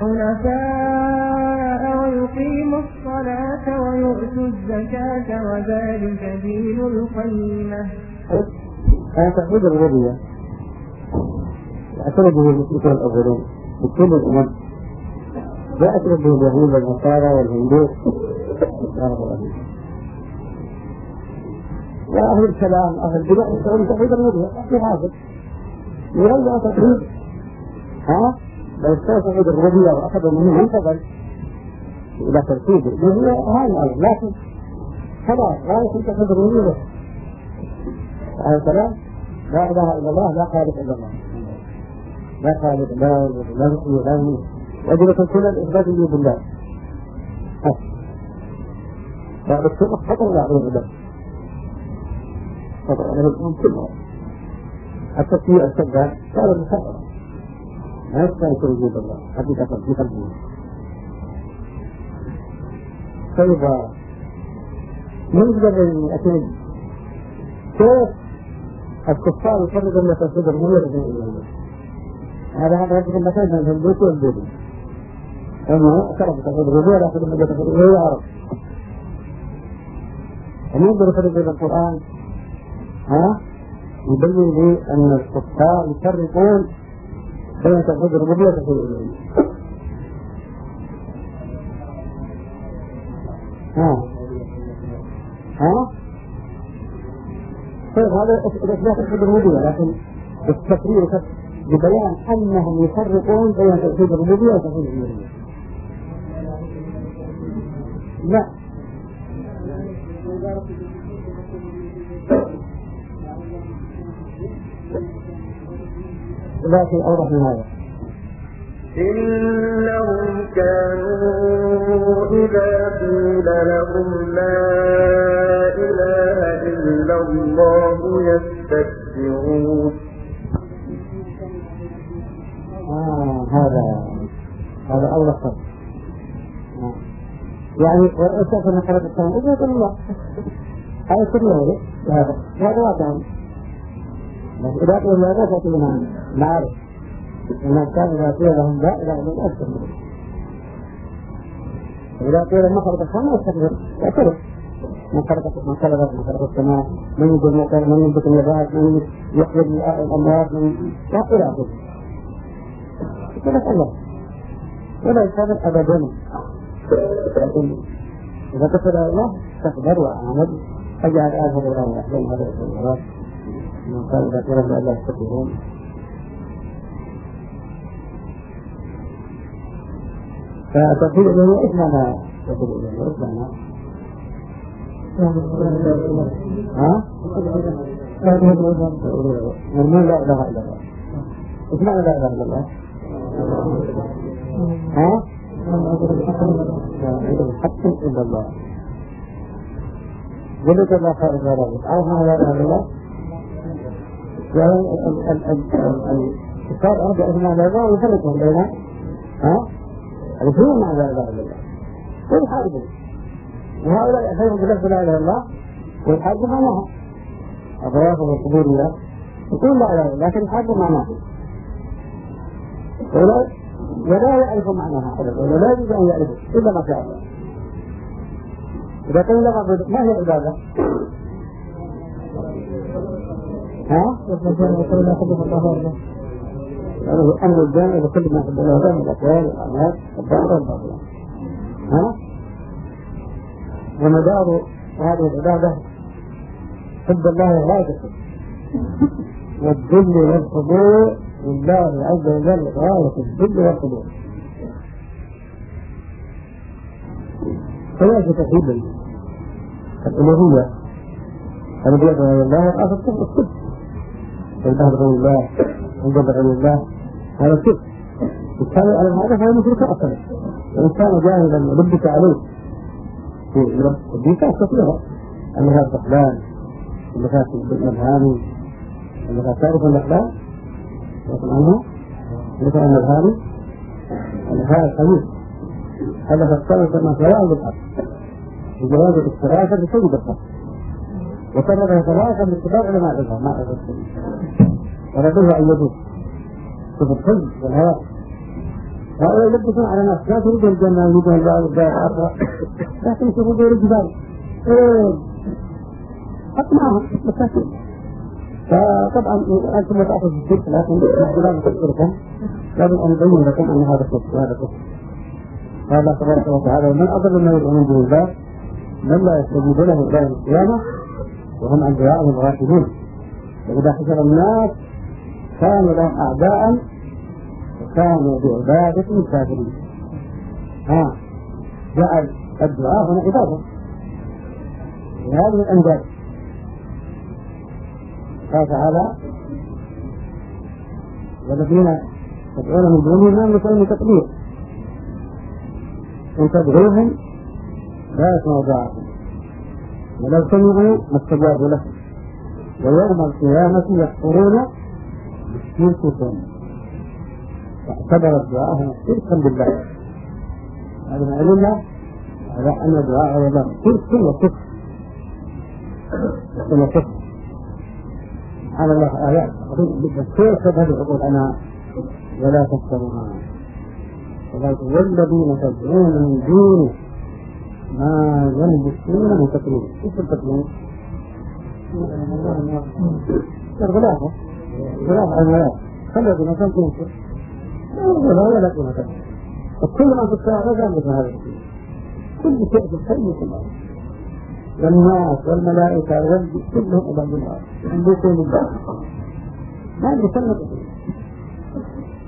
حنفاء ويقيموا الصلاة ويؤتوا الزكاة وذلك دين القيمة. هذا توحيد الربوبية اعترف به المشركون الأولون بكل الأمم. لا اعترف به اليهود والنصارى والهندوس. وأهل الكلام أهل البدع يدعون توحيد الربوبية في هذا يرجع توحيد ها؟ لو استوى توحيد الربوبية وأخذوا منه انتقل إلى ترتيب الربوبية هذا الأمر لكن خلاص لا توحيد الربوبية بس عليه السلام لا إله إلا الله لا خالق إلا الله. لا خالق لا لا يحيي لا يميت يجب أن تكون الإثبات لي بالله. بعد السنة خطر اعوذ بالله. خطر أنا الان كلها التسوية الشداد صار مسخرة يستاهل وجود الله. في نقدر أكيد كيف الكفار الربوبية وتوحيد الألوهية هذا هذا يجب أن في البيت والبيت لكن من توحيد الألوهية عرف ومن يقدر يفرق بين القرآن ها؟ يبين لي أن الكفار يفرقون بين توحيد الربوبية وتوحيد الألوهية ها. ها. طيب هذا اثبات توحيد الربوبيه لكن التقرير ببيان أنهم يفرقون بين توحيد الربوبيه وتوحيد الالوهيه. لا. لكن اوضح من هذا. إنهم كانوا إذا قيل لهم لا إله إلا الله يستكبرون. آه هذا هذا أول آه. يعني قرأت الكلام إذا يقول الله هذا سر هذا هذا واقع لا تأتي منها نعرف الناس كانوا إذا قيل لهم لا إله إلا الله يستكبرون إذا قيل ما خلق السماء يستكبر يعترف من خلق من خلق من خلق السماء. من يجد المطر من ينبت النبات من يحيي الأموات من إلى آخره يقول الله ولا يستقبل أبدا. إذا كفر الله استكبر وعاند فجعل آخر الله يحلم هذا الإنسان من قال إذا طلبنا ألا يستطيعون فتوحيد الألوهية إيش معنى توحيد الألوهية؟ إيش معنى؟ ها؟ مرمون لا إله إلا الله إيش معنى لا إله إلا الله؟ ها؟ حق إلا الله ولد الله خير إلا أو ما لا إله إلا الله يعني أرجع اسمع لا اله ويفرقهم بين ها؟ إله إلا الله. ويحاربون وهؤلاء يحاربون بلفظ لا إله إلا الله. ويحاربون معناها. أضرافهم وصدورها يقول لا إله لكن يحاربوا معناها. ولا ولا يعرف معناها ابدا. ولا يجب أن يعرف إلا ما شاء الله. إذا قيل ما هي العبادة؟ ها؟ الامر الجامع لكل ما يحب الله من الاقوال والاعمال الظاهره والباطنه ها؟ ومدار هذه العبادة حب الله وعبادته والذل والخضوع لله عز وجل غاية الذل والخضوع. فلا توحيد الألوهية الذي يدعو الله هذا الكفر الكفر فإنه غير الله عند غير الله هذا الكفر بالتالي على هذا فهو مشرك أصلا. وإن كان جاهلا ولبس عليه. في الديكات كثيرة أنها الدخلان اللغات الأبهامي اللغات تعرف الأخلاق لكن عنها مثل أن الهاري الهاء الخبيث هذا فالسبب كما فوائد الحق بجواز الاستغاثة بسيد الحق وكرر ثلاثة من كبار علماء الإلهام ما أعرف وردوه أن يجوز شوف الحلم والهواء هؤلاء يلبسون على ناس لا تريد الجنة يريدون الباب الدار الآخرة لكن يشوفوا غير الجبال. حط معهم مساكين فطبعا أنتم تعرفوا في الشرك لكن لا تذكركم لازم أن نبين لكم أن هذا الشرك وهذا الكفر قال تبارك وتعالى ومن أضل من يدعو من دون الله من لا يستجيب له إلى يوم القيامة. وهم عن دعائهم غافلون واذا حشر الناس كانوا لهم أعداء وكانوا بعبادتهم كافرين. ها جعل الدعاء هنا عبادة. لهذه الانداد قال تعالى والذين تدعون من دونه ما يملكون تقدير. إن تدعوهم لا يسمعوا دعاءكم ولو سمعوا ما استجابوا لكم ويوم القيامة يكفرون بالشرك فاعتبر الدعاء شركا بالله. هذا ما علمنا على أن الدعاء هو شرك وكفر وكفر سبحان الله آيات جدا. كيف تذهب العقول؟ أنا ولا تكتبها والذين تدعون من دونه ما يلبسون من تكليف إيش التكليف؟ الغلافة غلافة الملاك خلوا بنا كم تنشر ولا ولا كنا كل ما في الساعة يملك هذا. الشيء كل شيء في الخير كله والناس والملائكة والجن كلهم عباد الله يملكون الله ما عندي سنة.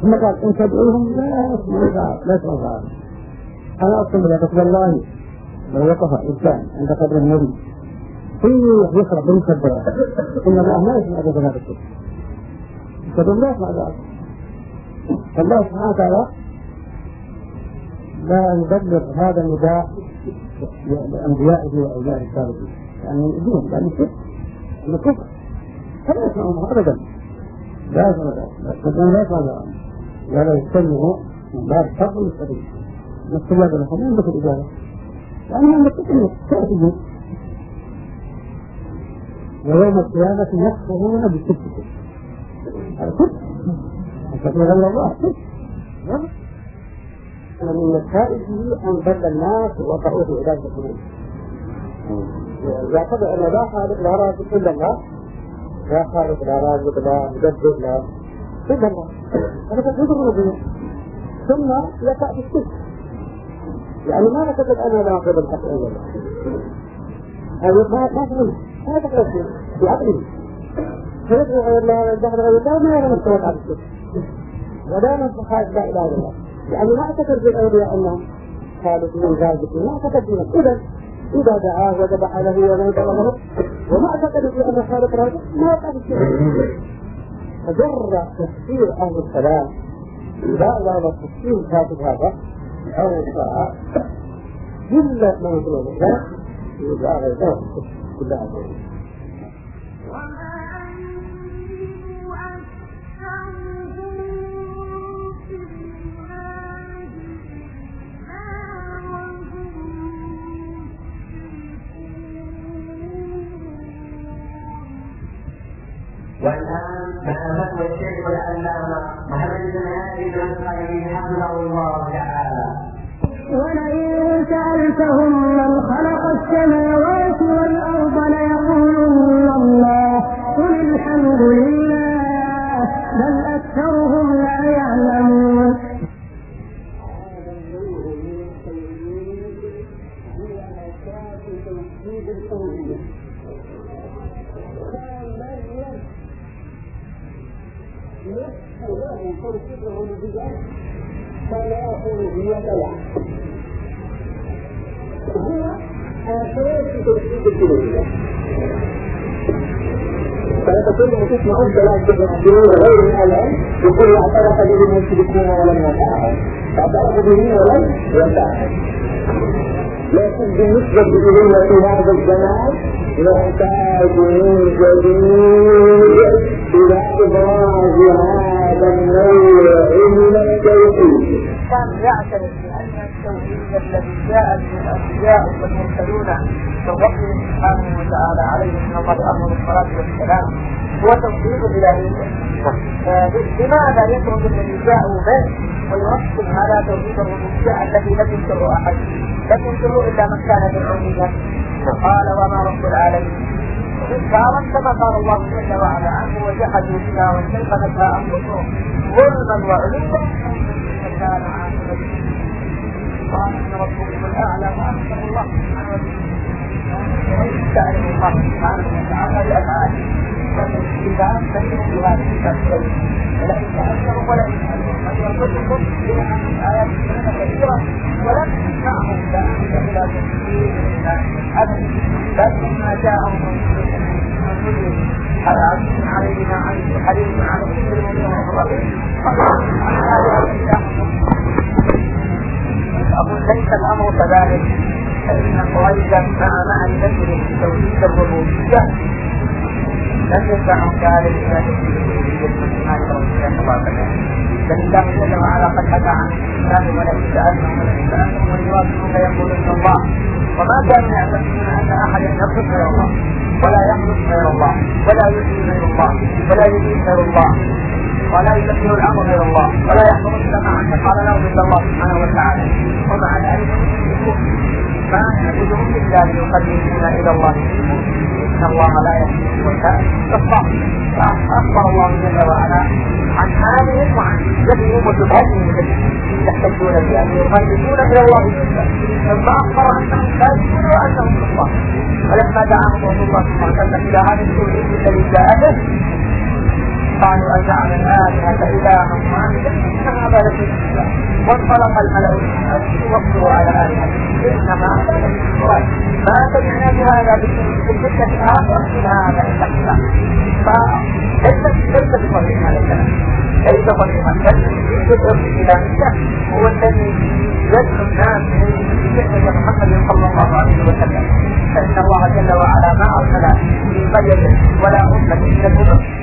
ثم قال إن تدعوهم لا يسمعوا لا يسمعوا أنا أقسم بالله والله لو وقف إنسان عند قبر النبي. فيه يشرب بالمخدرات إن الله ما يسمع هذا هذا الشيء. يكذب لا يسمع ذلك فالله سبحانه وتعالى لا يبلغ هذا النداء لأنبيائه وأولياء السابقين يعني يؤذون لأن الشرك أنه كفر. فلا يسمعونه أبدا. لا يسمع ذلك لا يسمع ذلك ولا يستمع من باب فضل السبيل الاستجابة لهم يملك الإجابة عندك تكلف تأتي ويوم القيامة يكفرون بشرككم كفر الله. كفر من نتائجه أن بل الناس وضعوه في عبادة القبور يعتبر أن لا خالق لا رازق إلا الله. لا خالق لا رازق لا لا إلا الله. هذا الربوبية ثم يقع في يعني ما نعتقد أنا لا أقبل الحق إلا الله هذا ما تقول. ما شيء. بعقله فيدعو غير الله ويدعو غير الله ما يرى مستوى الشرك ولا من لا إله إلا الله. يعني ما أعتقد بالاولياء انهم خالقون رازقون ما أعتقد بهم اذا إذا دعاه وذبح له ونذر له وما أعتقد بانه خالق رازق ما في فجر تفسير أهل الكلام لا لا لا تفسير كاتب هذا. أو الشرع كل ما يقول لا يبقى غير كل هذا والآن فتوى الشيخ العلامة محمد بن هادي بن الخير حفظه الله تعالى ولئن سألتهم تسمع ثلاث تفسيرون غير الألم يقول اعترف به المشركون ولم يفعل اعترف به ولم يفعل لكن بالنسبة إلينا في هذا الزمان نحتاج من جديد إلى إبراز هذا النوع من التوحيد. كان يعترف بأن التوحيد الذي جاء به الأنبياء والمرسلون من ربهم سبحانه وتعالى عليهم من أمر الصلاة والسلام. هو توحيد الإلهية. لماذا يترك الذي جاءوا به ويركز على توحيد الربوبية الذي لم ينكره أحد؟ لم ينكره إلا من كان بالعبودية. قال وما رب العالمين إنكارا كما قال الله جل وعلا عنه وجحدوا بها واستيقنتها أنفسهم ظلما وعلوا فكان عاقبة قال إن ربكم الأعلى وأحسن الله سبحانه وتعالى الله سبحانه وتعالى بأفعاله إذا أنتم بهذه التفسير ولئن تأثروا ولئن تأثروا قد يرتدكم بهذه الآيات الكريمة كثيرا ولم تسمعهم ذلك إلى تفسير أبدا بل لما جاءهم رسول العزيز علينا عنه حديث عن كل المؤمنين أقول ليس الأمر كذلك فإن قريشا مع معرفتهم بتوحيد الربوبية لم يدفعهم ذلك إلى توحيد الربوبية رسول الله صلى الله عليه وسلم بل الله جل وعلا قد حكى عن الإسلام ولئن سألهم ولئن سألهم ويواجهون يقولون الله وما كانوا يعتقدون أن أحدا يخلق غير الله ولا يخلق غير الله ولا يحيي غير الله ولا يميت غير الله ولا يدبر الامر غير الله ولا يحضر السماء. ان قال له الا الله سبحانه وتعالى ومع ذلك ما نعبدهم الا ليقربونا إلى الله ان الله لا يهدي وكان فاخبر الله جل وعلا عن حالهم وعن جدهم وشبهتهم التي يحتجون بها يقربون إلى الله ثم اخبر انهم كاذبون وانهم الله ولما دعاهم رسول الله صلى الله عليه وسلم إلى هذا التوحيد الذي جاء به قالوا أجعل الآلهة إلها واحدا إن هذا لفي وانطلق الملأ وقفوا على آلهة إنما هذا ما سمعنا بهذا بالفتنة الآخرة إن هذا إلا الإسلام فليس ليس بصريح هذا الكلام ليس صريحا بل يدعو الإلهية هو الذي يدعو الناس بفكرة محمد صلى الله عليه وسلم فإن الله جل وعلا ما أرسل في قرية ولا أمة إلا الأمم